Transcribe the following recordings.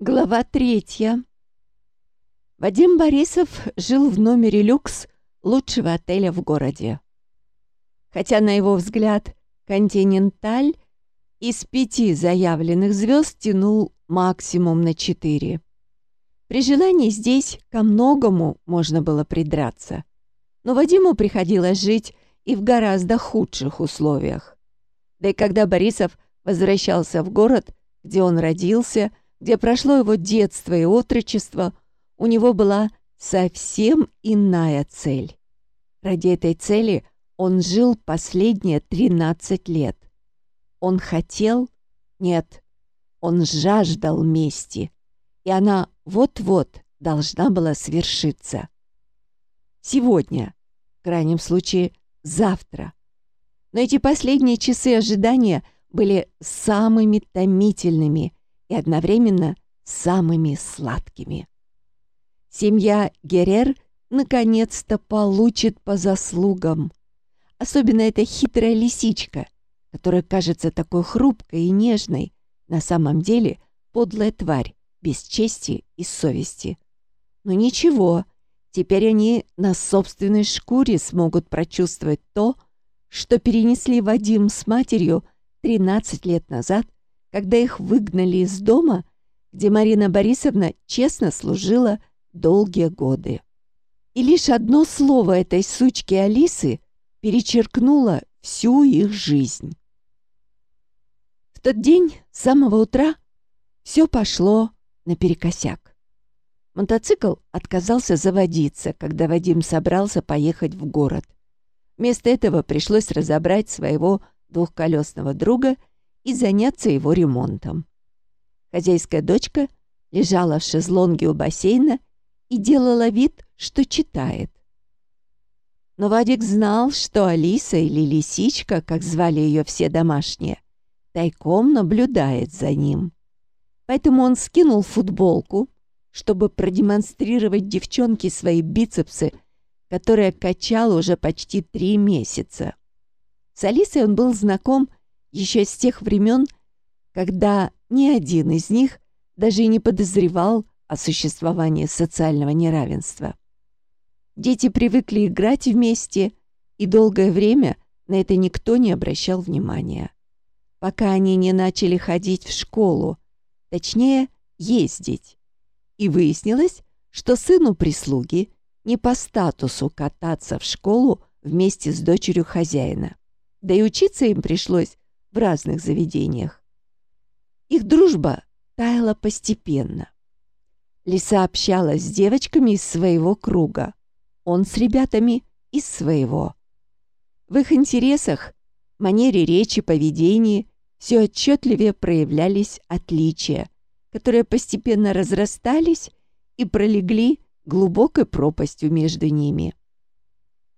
Глава третья. Вадим Борисов жил в номере люкс лучшего отеля в городе. Хотя, на его взгляд, «Континенталь» из пяти заявленных звезд тянул максимум на четыре. При желании здесь ко многому можно было придраться. Но Вадиму приходилось жить и в гораздо худших условиях. Да и когда Борисов возвращался в город, где он родился – где прошло его детство и отрочество, у него была совсем иная цель. Ради этой цели он жил последние 13 лет. Он хотел? Нет, он жаждал мести, и она вот-вот должна была свершиться. Сегодня, в крайнем случае, завтра. Но эти последние часы ожидания были самыми томительными и одновременно самыми сладкими. Семья Герер наконец-то получит по заслугам. Особенно эта хитрая лисичка, которая кажется такой хрупкой и нежной, на самом деле подлая тварь, без чести и совести. Но ничего, теперь они на собственной шкуре смогут прочувствовать то, что перенесли Вадим с матерью 13 лет назад когда их выгнали из дома, где Марина Борисовна честно служила долгие годы. И лишь одно слово этой сучки Алисы перечеркнуло всю их жизнь. В тот день с самого утра все пошло наперекосяк. Мотоцикл отказался заводиться, когда Вадим собрался поехать в город. Вместо этого пришлось разобрать своего двухколесного друга – и заняться его ремонтом. Хозяйская дочка лежала в шезлонге у бассейна и делала вид, что читает. Но Вадик знал, что Алиса или Лисичка, как звали ее все домашние, тайком наблюдает за ним. Поэтому он скинул футболку, чтобы продемонстрировать девчонке свои бицепсы, которые качал уже почти три месяца. С Алисой он был знаком еще с тех времен, когда ни один из них даже и не подозревал о существовании социального неравенства. Дети привыкли играть вместе, и долгое время на это никто не обращал внимания. Пока они не начали ходить в школу, точнее, ездить. И выяснилось, что сыну прислуги не по статусу кататься в школу вместе с дочерью хозяина. Да и учиться им пришлось в разных заведениях. Их дружба таяла постепенно. Лиса общалась с девочками из своего круга, он с ребятами из своего. В их интересах, манере речи, поведении все отчетливее проявлялись отличия, которые постепенно разрастались и пролегли глубокой пропастью между ними.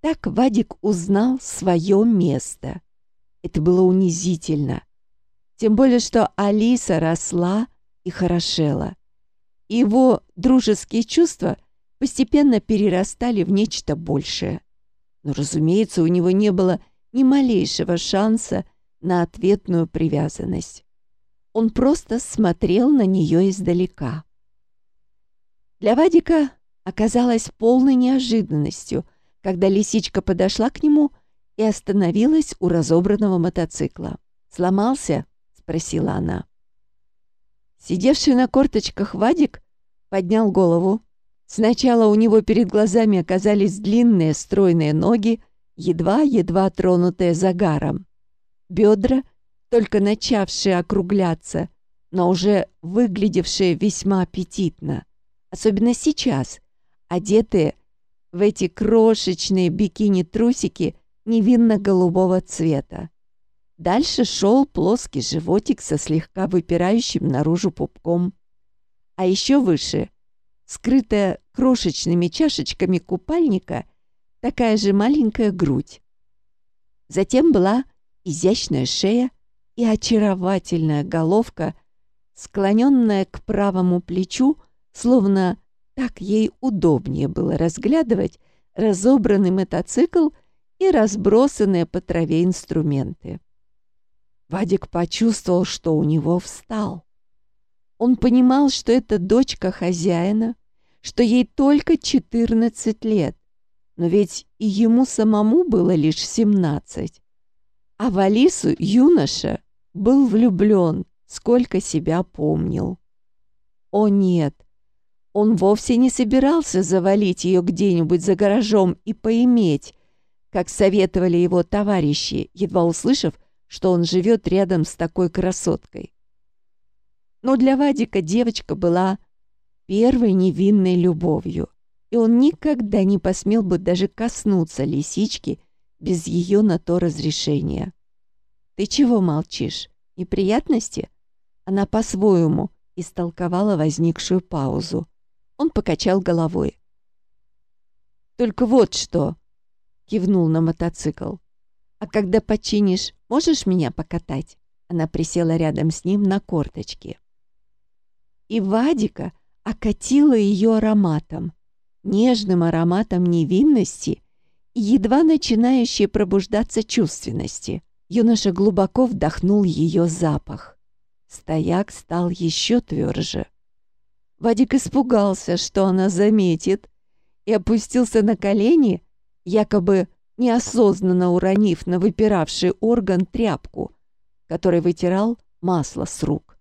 Так Вадик узнал свое место это было унизительно. Тем более, что Алиса росла и хорошела. его дружеские чувства постепенно перерастали в нечто большее. Но, разумеется, у него не было ни малейшего шанса на ответную привязанность. Он просто смотрел на нее издалека. Для Вадика оказалось полной неожиданностью, когда лисичка подошла к нему и остановилась у разобранного мотоцикла. «Сломался?» — спросила она. Сидевший на корточках Вадик поднял голову. Сначала у него перед глазами оказались длинные стройные ноги, едва-едва тронутые загаром. Бедра, только начавшие округляться, но уже выглядевшие весьма аппетитно. Особенно сейчас, одетые в эти крошечные бикини-трусики невинно-голубого цвета. Дальше шел плоский животик со слегка выпирающим наружу пупком. А еще выше, скрытая крошечными чашечками купальника, такая же маленькая грудь. Затем была изящная шея и очаровательная головка, склоненная к правому плечу, словно так ей удобнее было разглядывать разобранный мотоцикл и разбросанные по траве инструменты. Вадик почувствовал, что у него встал. Он понимал, что это дочка хозяина, что ей только 14 лет, но ведь и ему самому было лишь 17. А в Алису юноша был влюблен, сколько себя помнил. О нет, он вовсе не собирался завалить ее где-нибудь за гаражом и поиметь, как советовали его товарищи, едва услышав, что он живет рядом с такой красоткой. Но для Вадика девочка была первой невинной любовью, и он никогда не посмел бы даже коснуться лисички без ее на то разрешения. «Ты чего молчишь? Неприятности?» Она по-своему истолковала возникшую паузу. Он покачал головой. «Только вот что!» — кивнул на мотоцикл. «А когда починишь, можешь меня покатать?» Она присела рядом с ним на корточки. И Вадика окатила ее ароматом, нежным ароматом невинности и едва начинающей пробуждаться чувственности. Юноша глубоко вдохнул ее запах. Стояк стал еще тверже. Вадик испугался, что она заметит, и опустился на колени, якобы неосознанно уронив на выпиравший орган тряпку, который вытирал масло с рук.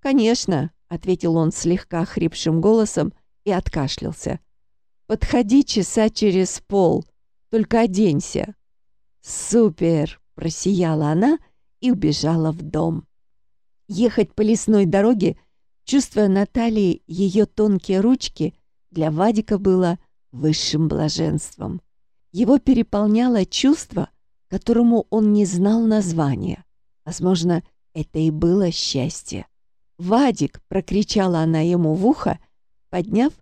«Конечно», — ответил он слегка хрипшим голосом и откашлялся. «Подходи часа через пол, только оденься». «Супер!» — просияла она и убежала в дом. Ехать по лесной дороге — Чувствуя на ее тонкие ручки, для Вадика было высшим блаженством. Его переполняло чувство, которому он не знал названия. Возможно, это и было счастье. «Вадик!» — прокричала она ему в ухо, подняв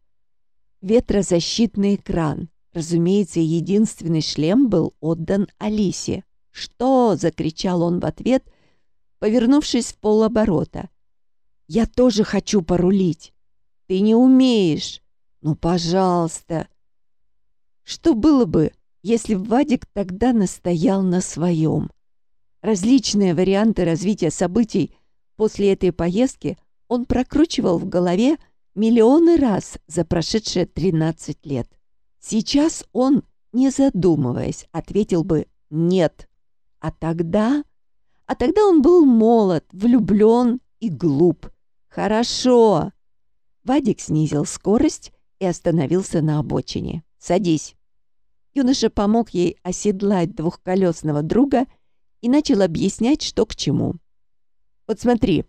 ветрозащитный экран. Разумеется, единственный шлем был отдан Алисе. «Что?» — закричал он в ответ, повернувшись в полоборота. Я тоже хочу порулить. Ты не умеешь. Ну, пожалуйста. Что было бы, если Вадик тогда настоял на своем? Различные варианты развития событий после этой поездки он прокручивал в голове миллионы раз за прошедшие 13 лет. Сейчас он, не задумываясь, ответил бы «нет». А тогда... А тогда он был молод, влюблен и глуп. «Хорошо!» Вадик снизил скорость и остановился на обочине. «Садись!» Юноша помог ей оседлать двухколесного друга и начал объяснять, что к чему. «Вот смотри,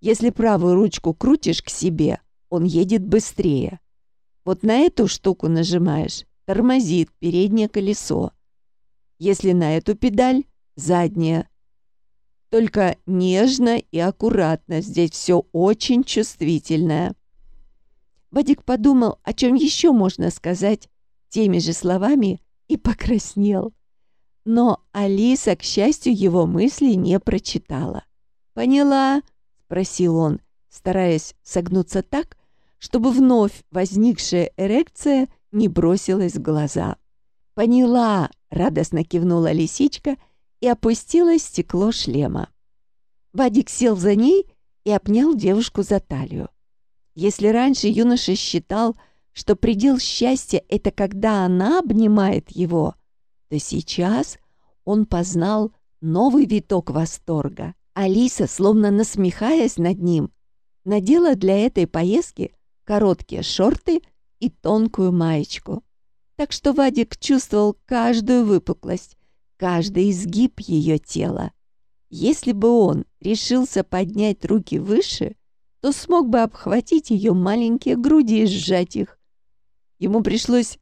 если правую ручку крутишь к себе, он едет быстрее. Вот на эту штуку нажимаешь, тормозит переднее колесо. Если на эту педаль — заднее, только нежно и аккуратно, здесь все очень чувствительное. Вадик подумал, о чем еще можно сказать теми же словами, и покраснел. Но Алиса, к счастью, его мысли не прочитала. «Поняла?» — спросил он, стараясь согнуться так, чтобы вновь возникшая эрекция не бросилась в глаза. «Поняла!» — радостно кивнула лисичка — и опустила стекло шлема. Вадик сел за ней и обнял девушку за талию. Если раньше юноша считал, что предел счастья — это когда она обнимает его, то сейчас он познал новый виток восторга. Алиса, словно насмехаясь над ним, надела для этой поездки короткие шорты и тонкую маечку. Так что Вадик чувствовал каждую выпуклость, каждый изгиб ее тела. Если бы он решился поднять руки выше, то смог бы обхватить ее маленькие груди и сжать их. Ему пришлось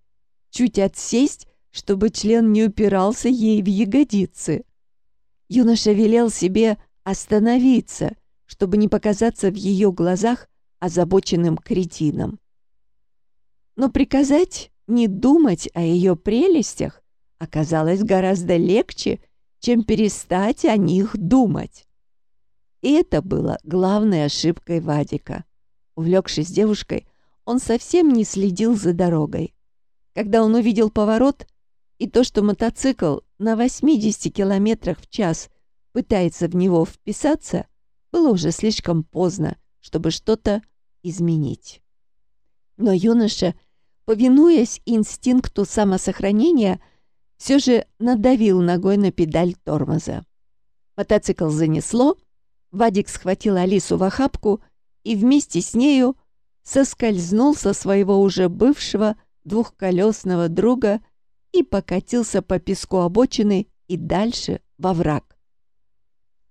чуть отсесть, чтобы член не упирался ей в ягодицы. Юноша велел себе остановиться, чтобы не показаться в ее глазах озабоченным кретином. Но приказать не думать о ее прелестях оказалось гораздо легче, чем перестать о них думать. И это было главной ошибкой Вадика. Увлекшись девушкой, он совсем не следил за дорогой. Когда он увидел поворот и то, что мотоцикл на 80 километрах в час пытается в него вписаться, было уже слишком поздно, чтобы что-то изменить. Но юноша, повинуясь инстинкту самосохранения, все же надавил ногой на педаль тормоза. Мотоцикл занесло, Вадик схватил Алису в охапку и вместе с нею соскользнул со своего уже бывшего двухколесного друга и покатился по песку обочины и дальше во враг.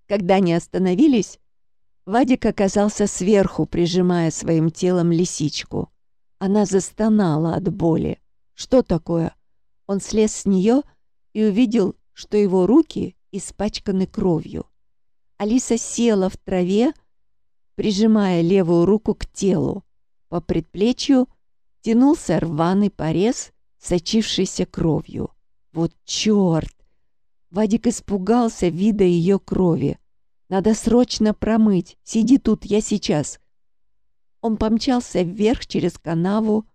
Когда они остановились, Вадик оказался сверху, прижимая своим телом лисичку. Она застонала от боли. Что такое? Он слез с нее и увидел, что его руки испачканы кровью. Алиса села в траве, прижимая левую руку к телу. По предплечью тянулся рваный порез, сочившийся кровью. Вот черт! Вадик испугался вида ее крови. Надо срочно промыть. Сиди тут, я сейчас. Он помчался вверх через канаву,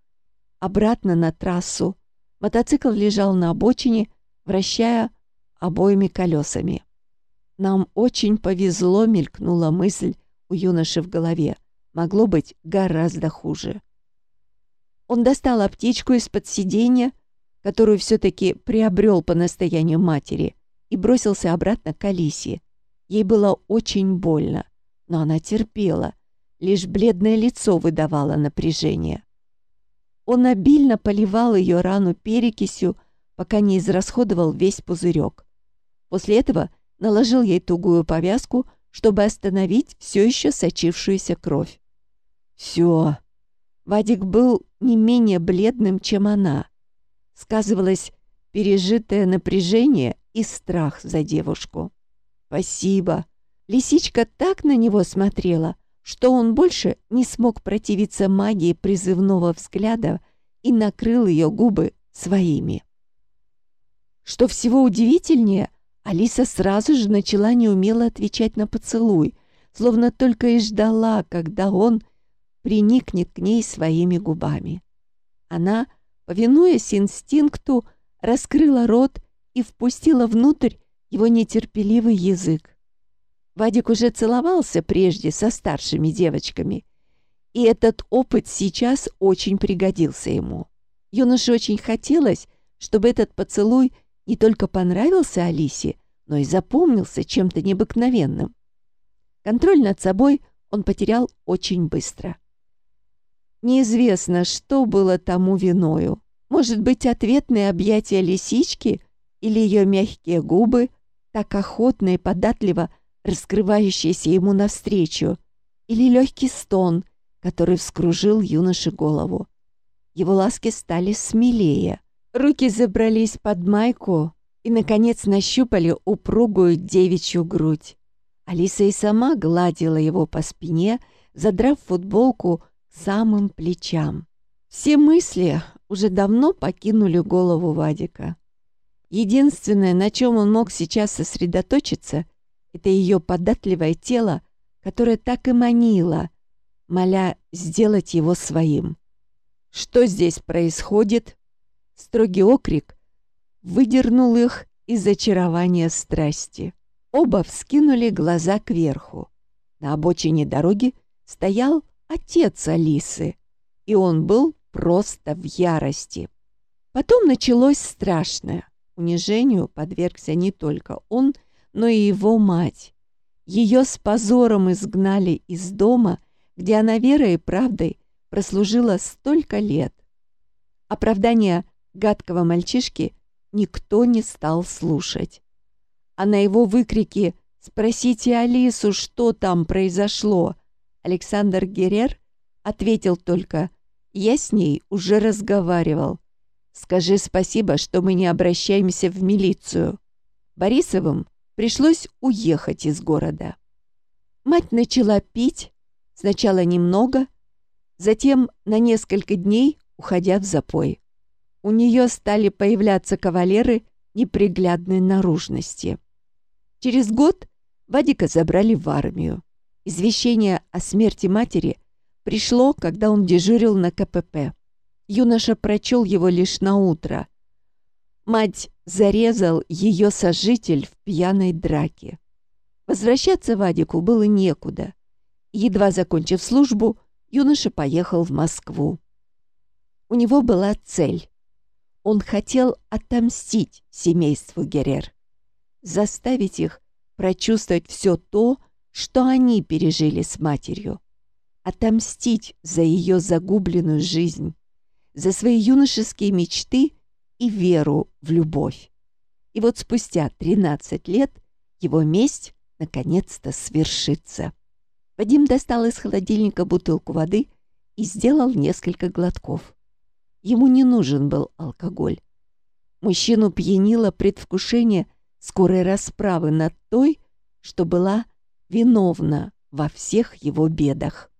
обратно на трассу. Мотоцикл лежал на обочине, вращая обоими колесами. «Нам очень повезло», — мелькнула мысль у юноши в голове. Могло быть гораздо хуже. Он достал аптечку из-под сиденья, которую все-таки приобрел по настоянию матери, и бросился обратно к Алисе. Ей было очень больно, но она терпела, лишь бледное лицо выдавало напряжение. Он обильно поливал ее рану перекисью, пока не израсходовал весь пузырек. После этого наложил ей тугую повязку, чтобы остановить все еще сочившуюся кровь. Все. Вадик был не менее бледным, чем она. Сказывалось пережитое напряжение и страх за девушку. «Спасибо». Лисичка так на него смотрела, что он больше не смог противиться магии призывного взгляда и накрыл ее губы своими. Что всего удивительнее, Алиса сразу же начала неумело отвечать на поцелуй, словно только и ждала, когда он приникнет к ней своими губами. Она, повинуясь инстинкту, раскрыла рот и впустила внутрь его нетерпеливый язык. Вадик уже целовался прежде со старшими девочками, и этот опыт сейчас очень пригодился ему. Юноше очень хотелось, чтобы этот поцелуй не только понравился Алисе, но и запомнился чем-то необыкновенным. Контроль над собой он потерял очень быстро. Неизвестно, что было тому виною. Может быть, ответные объятия лисички или ее мягкие губы, так охотно и податливо раскрывающиеся ему навстречу, или легкий стон, который вскружил юноше голову. Его ласки стали смелее. Руки забрались под майку и, наконец, нащупали упругую девичью грудь. Алиса и сама гладила его по спине, задрав футболку самым плечам. Все мысли уже давно покинули голову Вадика. Единственное, на чем он мог сейчас сосредоточиться, это ее податливое тело, которое так и манило, моля сделать его своим. Что здесь происходит? Строгий окрик выдернул их из очарования страсти. Оба вскинули глаза кверху. На обочине дороги стоял отец Алисы, и он был просто в ярости. Потом началось страшное. Унижению подвергся не только он, но и его мать. Ее с позором изгнали из дома, где она верой и правдой прослужила столько лет. Оправдания гадкого мальчишки никто не стал слушать. А на его выкрики «Спросите Алису, что там произошло?» Александр Герер ответил только «Я с ней уже разговаривал. Скажи спасибо, что мы не обращаемся в милицию». Борисовым пришлось уехать из города. Мать начала пить, сначала немного, затем на несколько дней уходя в запой. У нее стали появляться кавалеры неприглядной наружности. Через год Вадика забрали в армию. Извещение о смерти матери пришло, когда он дежурил на КПП. Юноша прочел его лишь на утро. Мать зарезал ее сожитель в пьяной драке. Возвращаться Вадику было некуда, Едва закончив службу, юноша поехал в Москву. У него была цель. Он хотел отомстить семейству Герер, заставить их прочувствовать все то, что они пережили с матерью, отомстить за ее загубленную жизнь, за свои юношеские мечты и веру в любовь. И вот спустя 13 лет его месть наконец-то свершится. Вадим достал из холодильника бутылку воды и сделал несколько глотков. Ему не нужен был алкоголь. Мужчину пьянило предвкушение скорой расправы над той, что была виновна во всех его бедах.